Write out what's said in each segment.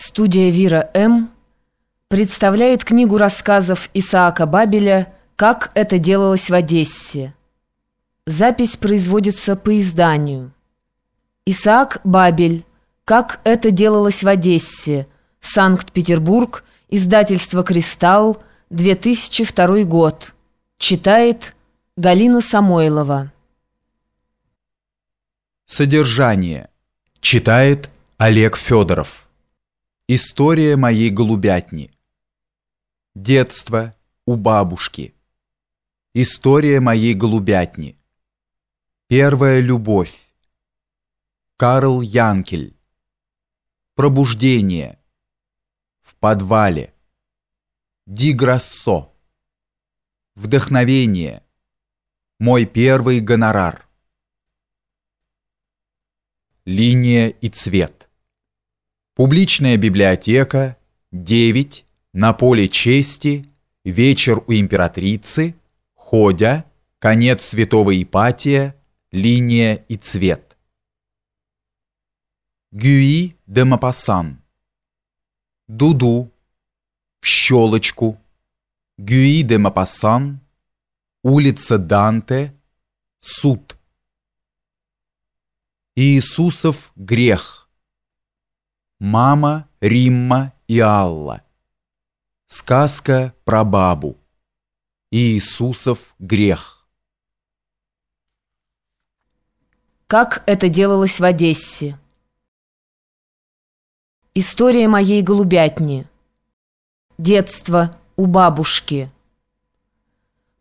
Студия «Вира М.» представляет книгу рассказов Исаака Бабеля «Как это делалось в Одессе». Запись производится по изданию. Исаак Бабель «Как это делалось в Одессе», Санкт-Петербург, издательство «Кристалл», 2002 год. Читает Галина Самойлова. Содержание. Читает Олег Федоров. История моей голубятни. Детство у бабушки. История моей голубятни. Первая любовь. Карл Янкель. Пробуждение. В подвале. Диграссо. Вдохновение. Мой первый гонорар. Линия и цвет. Публичная библиотека, 9, на поле чести, вечер у императрицы, Ходя, конец святого Ипатия, линия и цвет. Гюи де Мапасан. Дуду, в щелочку, Гюи де Мапасан, улица Данте, суд. Иисусов грех. Мама, Римма и Алла. Сказка про бабу. Иисусов грех. Как это делалось в Одессе? История моей голубятни. Детство у бабушки.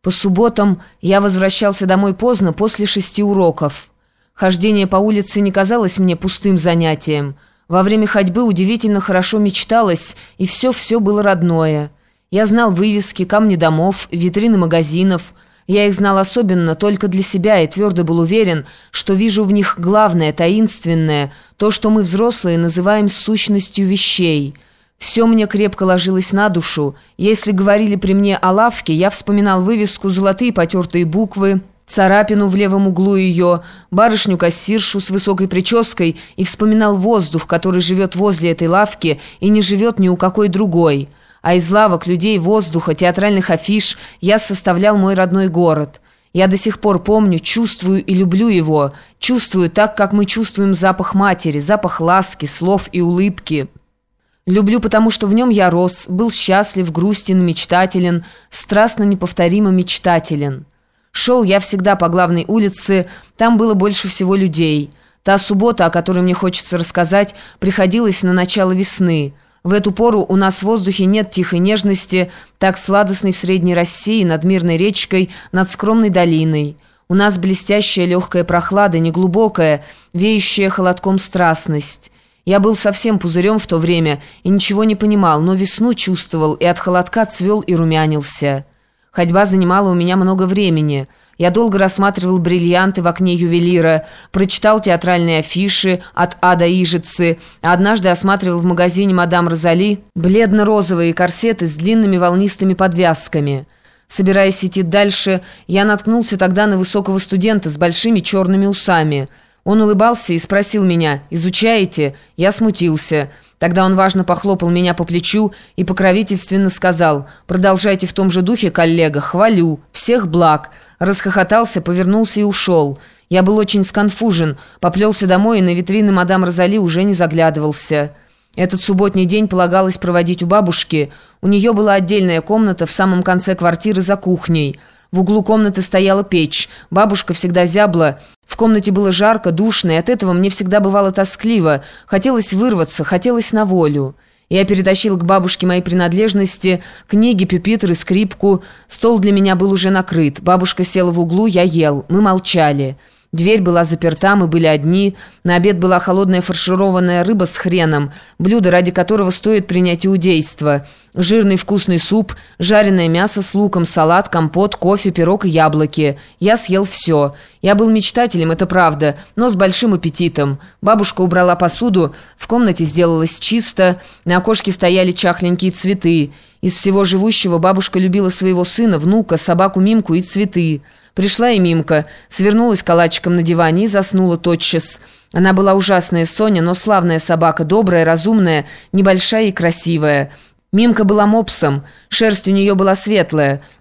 По субботам я возвращался домой поздно, после шести уроков. Хождение по улице не казалось мне пустым занятием – во время ходьбы удивительно хорошо мечталось, и все-все было родное. Я знал вывески, камни домов, витрины магазинов. Я их знал особенно только для себя и твердо был уверен, что вижу в них главное, таинственное, то, что мы, взрослые, называем сущностью вещей. Все мне крепко ложилось на душу. Если говорили при мне о лавке, я вспоминал вывеску «Золотые потертые буквы», царапину в левом углу ее, барышню-кассиршу с высокой прической и вспоминал воздух, который живет возле этой лавки и не живет ни у какой другой. А из лавок, людей, воздуха, театральных афиш я составлял мой родной город. Я до сих пор помню, чувствую и люблю его, чувствую так, как мы чувствуем запах матери, запах ласки, слов и улыбки». Люблю, потому что в нем я рос, был счастлив, грустен, мечтателен, страстно неповторимо мечтателен». Шел я всегда по главной улице, там было больше всего людей. Та суббота, о которой мне хочется рассказать, приходилась на начало весны. В эту пору у нас в воздухе нет тихой нежности, так сладостной в Средней России, над мирной речкой, над скромной долиной. У нас блестящая легкая прохлада, неглубокая, веющая холодком страстность. Я был совсем пузырем в то время и ничего не понимал, но весну чувствовал и от холодка цвел и румянился». Ходьба занимала у меня много времени. Я долго рассматривал бриллианты в окне ювелира, прочитал театральные афиши от А до Ижицы, а однажды осматривал в магазине «Мадам Розали» бледно-розовые корсеты с длинными волнистыми подвязками. Собираясь идти дальше, я наткнулся тогда на высокого студента с большими черными усами. Он улыбался и спросил меня «Изучаете?» Я смутился – Тогда он важно похлопал меня по плечу и покровительственно сказал «Продолжайте в том же духе, коллега, хвалю, всех благ». Расхохотался, повернулся и ушел. Я был очень сконфужен, поплелся домой и на витрины мадам Розали уже не заглядывался. Этот субботний день полагалось проводить у бабушки. У нее была отдельная комната в самом конце квартиры за кухней. В углу комнаты стояла печь. Бабушка всегда зябла комнате было жарко, душно, и от этого мне всегда бывало тоскливо. Хотелось вырваться, хотелось на волю. Я перетащил к бабушке мои принадлежности, книги, пюпитры, скрипку. Стол для меня был уже накрыт. Бабушка села в углу, я ел. Мы молчали. Дверь была заперта, мы были одни. На обед была холодная фаршированная рыба с хреном, блюдо, ради которого стоит принять иудейство. Жирный вкусный суп, жареное мясо с луком, салат, компот, кофе, пирог и яблоки. Я съел все. Я был мечтателем, это правда, но с большим аппетитом. Бабушка убрала посуду, в комнате сделалось чисто, на окошке стояли чахленькие цветы. Из всего живущего бабушка любила своего сына, внука, собаку Мимку и цветы. Пришла и Мимка, свернулась калачиком на диване и заснула тотчас. Она была ужасная Соня, но славная собака, добрая, разумная, небольшая и красивая. Мимка была мопсом, шерсть у нее была светлая,